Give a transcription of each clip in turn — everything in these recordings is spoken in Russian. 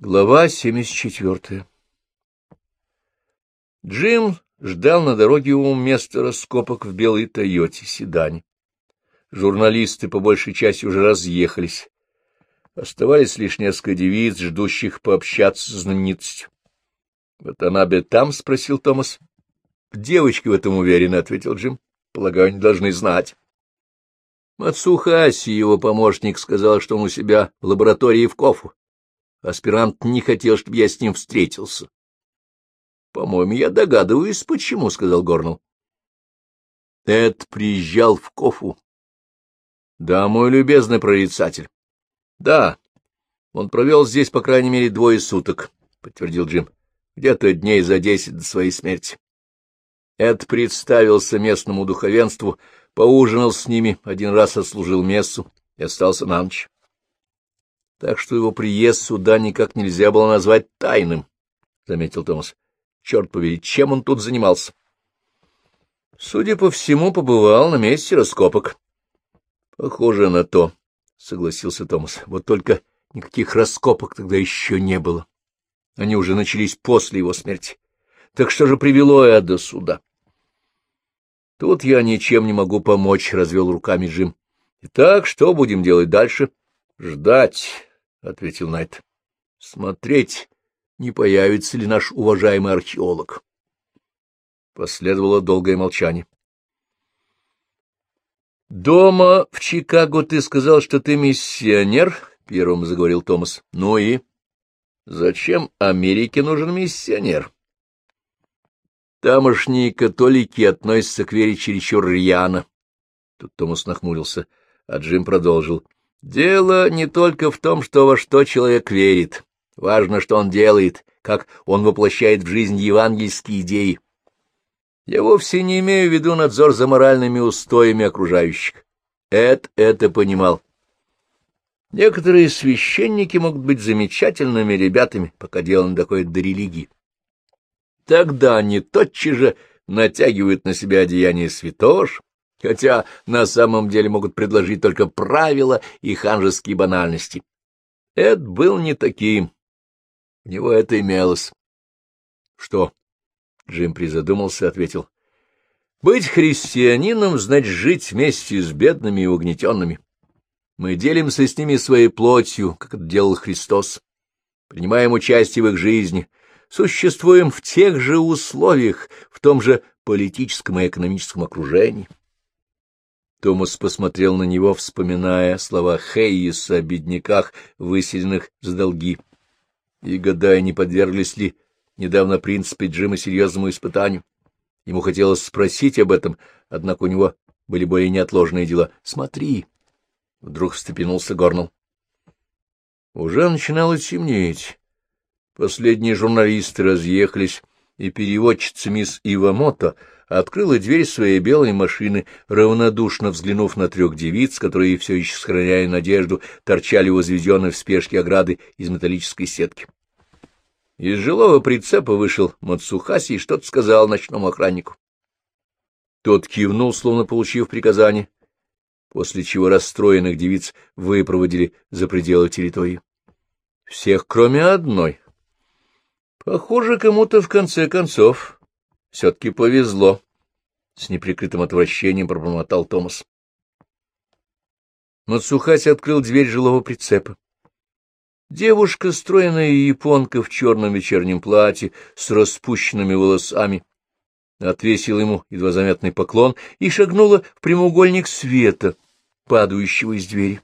Глава 74 Джим ждал на дороге у места раскопок в белой Тойоте седане. Журналисты по большей части уже разъехались. Оставались лишь несколько девиц, ждущих пообщаться с знаменитостью. — Вот она бы там? — спросил Томас. — Девочки в этом уверены, — ответил Джим. — Полагаю, они должны знать. Мацухаси, его помощник, сказал, что он у себя в лаборатории в Кофу. Аспирант не хотел, чтобы я с ним встретился. — По-моему, я догадываюсь, почему, — сказал Горнелл. — Эд приезжал в Кофу. — Да, мой любезный прорицатель. — Да, он провел здесь, по крайней мере, двое суток, — подтвердил Джим. — Где-то дней за десять до своей смерти. Эд представился местному духовенству, поужинал с ними, один раз отслужил мессу и остался на ночь так что его приезд сюда никак нельзя было назвать тайным, — заметил Томас. — Черт побери, чем он тут занимался? — Судя по всему, побывал на месте раскопок. — Похоже на то, — согласился Томас. — Вот только никаких раскопок тогда еще не было. Они уже начались после его смерти. Так что же привело Эда сюда? — Тут я ничем не могу помочь, — развел руками Джим. — Итак, что будем делать дальше? — Ждать. — ответил Найт. — Смотреть, не появится ли наш уважаемый археолог. Последовало долгое молчание. — Дома в Чикаго ты сказал, что ты миссионер? — первым заговорил Томас. — Ну и? Зачем Америке нужен миссионер? Тамошние католики относятся к вере чересчур рьяно. Тут Томас нахмурился, а Джим продолжил. — Дело не только в том, что во что человек верит. Важно, что он делает, как он воплощает в жизнь евангельские идеи. Я вовсе не имею в виду надзор за моральными устоями окружающих. Эд это понимал. Некоторые священники могут быть замечательными ребятами, пока дело не доходит до религии. Тогда они тотчас же натягивают на себя одеяние святош, хотя на самом деле могут предложить только правила и ханжеские банальности. Эд был не таким. У него это имелось. — Что? — Джим призадумался, ответил. — Быть христианином — значит жить вместе с бедными и угнетенными. Мы делимся с ними своей плотью, как это делал Христос. Принимаем участие в их жизни, существуем в тех же условиях, в том же политическом и экономическом окружении. Томас посмотрел на него, вспоминая слова Хейеса о бедняках, выселенных за долги, и гадая, не подверглись ли недавно принципы Джима серьезному испытанию. Ему хотелось спросить об этом, однако у него были более неотложные дела. — Смотри! — вдруг встрепенулся Горнелл. Уже начинало темнеть. Последние журналисты разъехались, и переводчица мисс Ивамото открыла дверь своей белой машины, равнодушно взглянув на трех девиц, которые, все еще сохраняя надежду, торчали возведенной в спешке ограды из металлической сетки. Из жилого прицепа вышел Мацухаси и что-то сказал ночному охраннику. Тот кивнул, словно получив приказание, после чего расстроенных девиц выпроводили за пределы территории. Всех, кроме одной. Похоже, кому-то в конце концов все-таки повезло, — с неприкрытым отвращением пробормотал Томас. Мацухаси открыл дверь жилого прицепа. Девушка, стройная японка в черном вечернем платье с распущенными волосами, отвесила ему едва заметный поклон и шагнула в прямоугольник света, падающего из двери.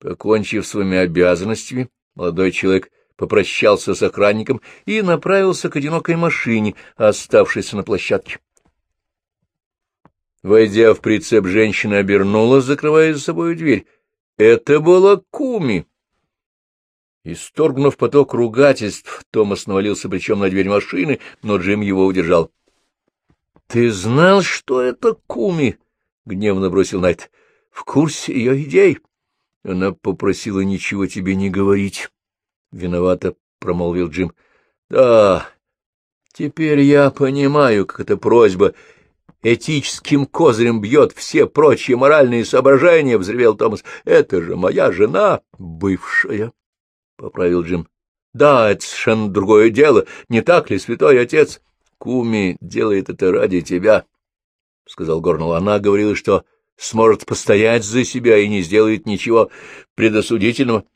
Покончив своими обязанностями, молодой человек попрощался с охранником и направился к одинокой машине, оставшейся на площадке. Войдя в прицеп, женщина обернулась, закрывая за собой дверь. Это была Куми. Исторгнув поток ругательств, Томас навалился плечом на дверь машины, но Джим его удержал. — Ты знал, что это Куми? — гневно бросил Найт. — В курсе ее идей. Она попросила ничего тебе не говорить. — виновато промолвил Джим. — Да, теперь я понимаю, как эта просьба этическим козырем бьет все прочие моральные соображения, — взревел Томас. — Это же моя жена, бывшая, — поправил Джим. — Да, это совершенно другое дело, не так ли, святой отец? Куми делает это ради тебя, — сказал Горнелл. Она говорила, что сможет постоять за себя и не сделает ничего предосудительного. —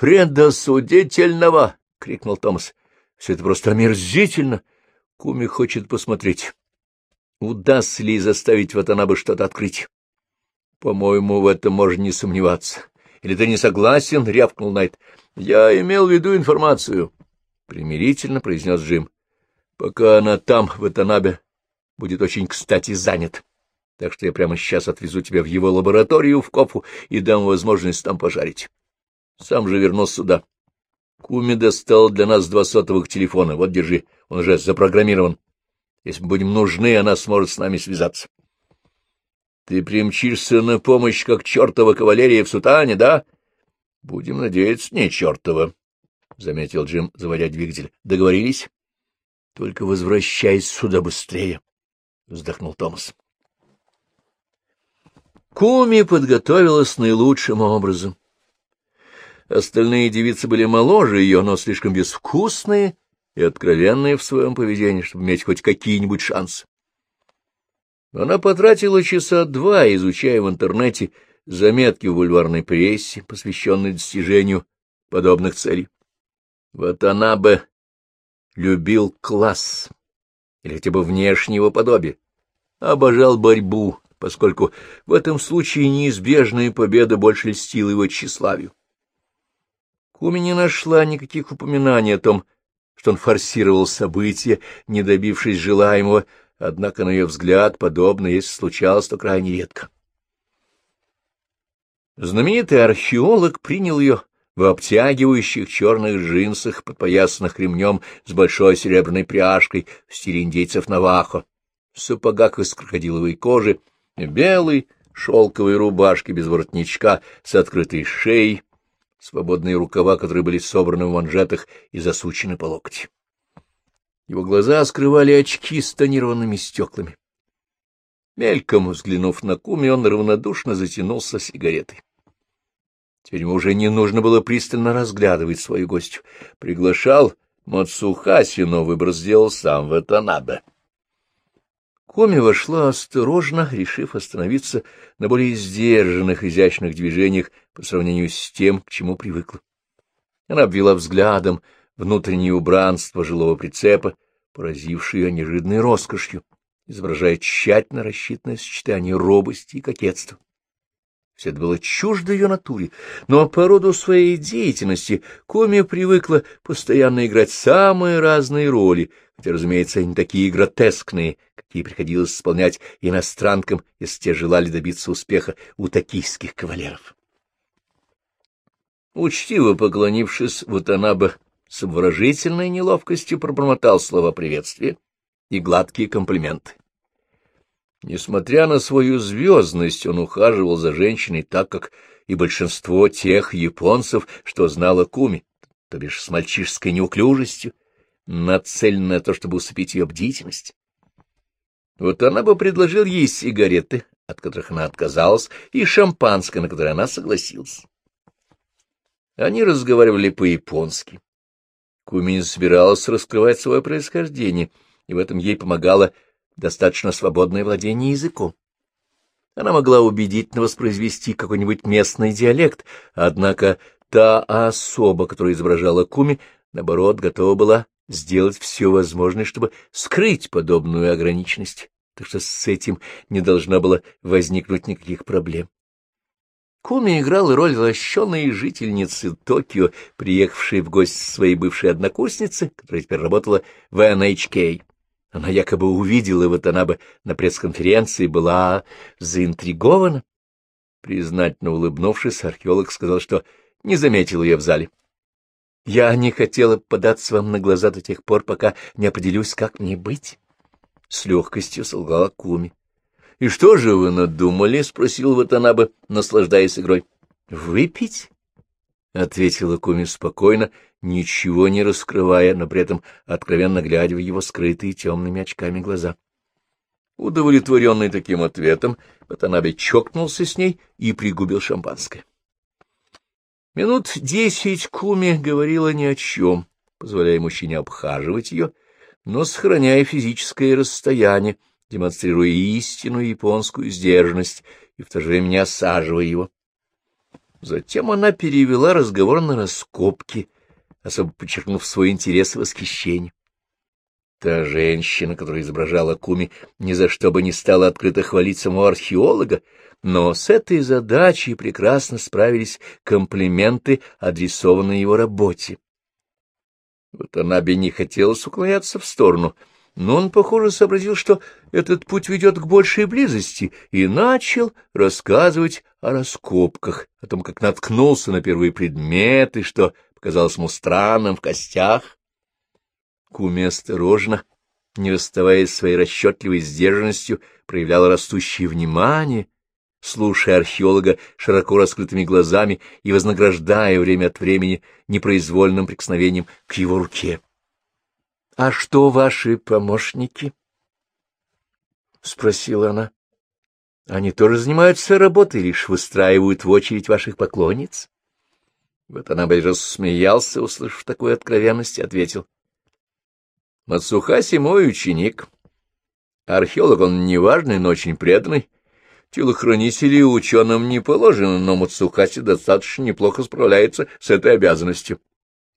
Предосудительного! — крикнул Томас. — Все это просто омерзительно. Куми хочет посмотреть, удастся ли заставить Ватанабы что-то открыть. — По-моему, в этом можно не сомневаться. Или ты не согласен? — рявкнул Найт. — Я имел в виду информацию, — примирительно произнес Джим. — Пока она там, в Ватанабе, будет очень кстати занят. Так что я прямо сейчас отвезу тебя в его лабораторию в Кофу и дам возможность там пожарить. Сам же вернусь сюда. Куми достал для нас два сотовых телефона. Вот, держи, он уже запрограммирован. Если будем нужны, она сможет с нами связаться. Ты примчишься на помощь, как чертова кавалерия в сутане, да? — Будем надеяться, не чертова, — заметил Джим, заводя двигатель. — Договорились? — Только возвращайся сюда быстрее, — вздохнул Томас. Куми подготовилась наилучшим образом. Остальные девицы были моложе ее, но слишком безвкусные и откровенные в своем поведении, чтобы иметь хоть какие-нибудь шансы. Она потратила часа два, изучая в интернете заметки в бульварной прессе, посвященные достижению подобных целей. Вот она бы любил класс, или хотя бы внешнего подобия, обожал борьбу, поскольку в этом случае неизбежная победа больше льстила его тщеславию. Куми не нашла никаких упоминаний о том, что он форсировал события, не добившись желаемого, однако, на ее взгляд, подобное, если случалось, то крайне редко. Знаменитый археолог принял ее в обтягивающих черных джинсах, подпоясанных ремнем с большой серебряной пряжкой в стиле индейцев Навахо, в сапогах из крокодиловой кожи, белой шелковой рубашке без воротничка с открытой шеей, свободные рукава, которые были собраны в манжетах и засучены по локти. Его глаза скрывали очки с тонированными стеклами. Мельком взглянув на Куми, он равнодушно затянулся сигаретой. Теперь ему уже не нужно было пристально разглядывать свою гостью. Приглашал Мацухаси, но выбор сделал сам в это надо. Коми вошла осторожно, решив остановиться на более сдержанных, изящных движениях по сравнению с тем, к чему привыкла. Она обвела взглядом внутреннее убранство жилого прицепа, поразившее ее неожиданной роскошью, изображая тщательно рассчитанное сочетание робости и кокетства. Все это было чуждо ее натуре, но по роду своей деятельности Коми привыкла постоянно играть самые разные роли, хотя, разумеется, не такие гротескные, какие приходилось исполнять иностранкам, если те желали добиться успеха у токийских кавалеров. Учтиво поклонившись, Ватанаба с обворожительной неловкостью пробормотал слова приветствия и гладкие комплименты. Несмотря на свою звездность, он ухаживал за женщиной так, как и большинство тех японцев, что знала Куми, то бишь с мальчишеской неуклюжестью, нацеленной на то, чтобы усыпить ее бдительность. Вот она бы предложил ей сигареты, от которых она отказалась, и шампанское, на которое она согласилась. Они разговаривали по-японски. Куми не собиралась раскрывать свое происхождение, и в этом ей помогало достаточно свободное владение языком. Она могла убедительно воспроизвести какой-нибудь местный диалект, однако та особа, которая изображала Куми, наоборот, готова была сделать все возможное, чтобы скрыть подобную ограниченность, так что с этим не должно было возникнуть никаких проблем. Куми играла роль лощеной жительницы Токио, приехавшей в гости своей бывшей однокурсницы, которая теперь работала в NHK. Она якобы увидела Ватанабе на пресс-конференции была заинтригована. Признательно улыбнувшись, археолог сказал, что не заметил ее в зале. — Я не хотела податься вам на глаза до тех пор, пока не определюсь, как мне быть. С легкостью солгала Куми. — И что же вы надумали? — спросил Ватанабе, наслаждаясь игрой. — Выпить? — ответила Куми спокойно, ничего не раскрывая, но при этом откровенно глядя в его скрытые темными очками глаза. Удовлетворенный таким ответом, Ватанабе чокнулся с ней и пригубил шампанское. Минут десять Куми говорила ни о чем, позволяя мужчине обхаживать ее, но сохраняя физическое расстояние, демонстрируя истинную японскую сдержанность и в то же время осаживая его. Затем она перевела разговор на раскопки, особо подчеркнув свой интерес и восхищение. Та женщина, которая изображала Куми, ни за что бы не стала открыто хвалить самого археолога, но с этой задачей прекрасно справились комплименты, адресованные его работе. Вот она бы не хотелось уклоняться в сторону, но он, похоже, сообразил, что этот путь ведет к большей близости, и начал рассказывать о раскопках, о том, как наткнулся на первые предметы, что показалось ему странным в костях. Куми осторожно, не расставаясь своей расчетливой сдержанностью, проявляла растущее внимание, слушая археолога широко раскрытыми глазами и вознаграждая время от времени непроизвольным прикосновением к его руке. — А что ваши помощники? — спросила она. — Они тоже занимаются работой, лишь выстраивают в очередь ваших поклонниц? Вот она бы рассмеялся, услышав такую откровенность, и ответил. — Мацухаси мой ученик. Археолог он неважный, но очень преданный. Телохранители ученым не положено, но Мацухаси достаточно неплохо справляется с этой обязанностью.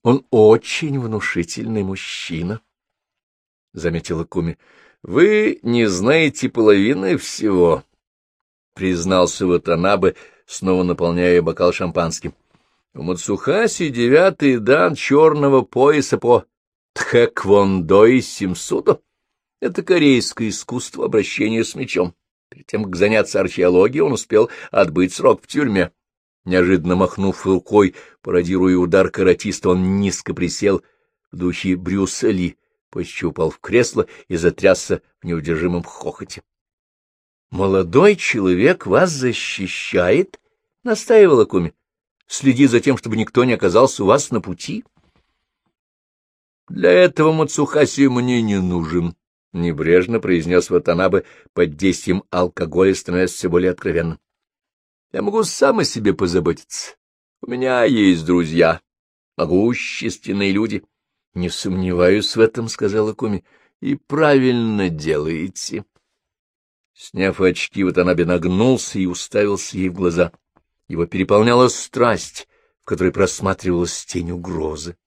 Он очень внушительный мужчина, — заметила Куми. — Вы не знаете половины всего, — признался Ватанабе, снова наполняя бокал шампанским. У Мацухаси девятый дан черного пояса по тхэквондо и симсудо. Это корейское искусство обращения с мечом. Перед тем, как заняться археологией, он успел отбыть срок в тюрьме. Неожиданно махнув рукой, пародируя удар каратиста, он низко присел в духе Брюса Ли, чего упал в кресло и затрясся в неудержимом хохоте. — Молодой человек вас защищает? — настаивала Куми. — Следи за тем, чтобы никто не оказался у вас на пути. — Для этого Мацухаси мне не нужен, — небрежно произнес Ватанабе под действием алкоголя, становясь все более откровенным. — Я могу сам о себе позаботиться. У меня есть друзья, могущественные люди. — Не сомневаюсь в этом, — сказала Куми. — И правильно делаете. Сняв очки, Ватанабе нагнулся и уставился ей в глаза. Его переполняла страсть, в которой просматривалась тень угрозы.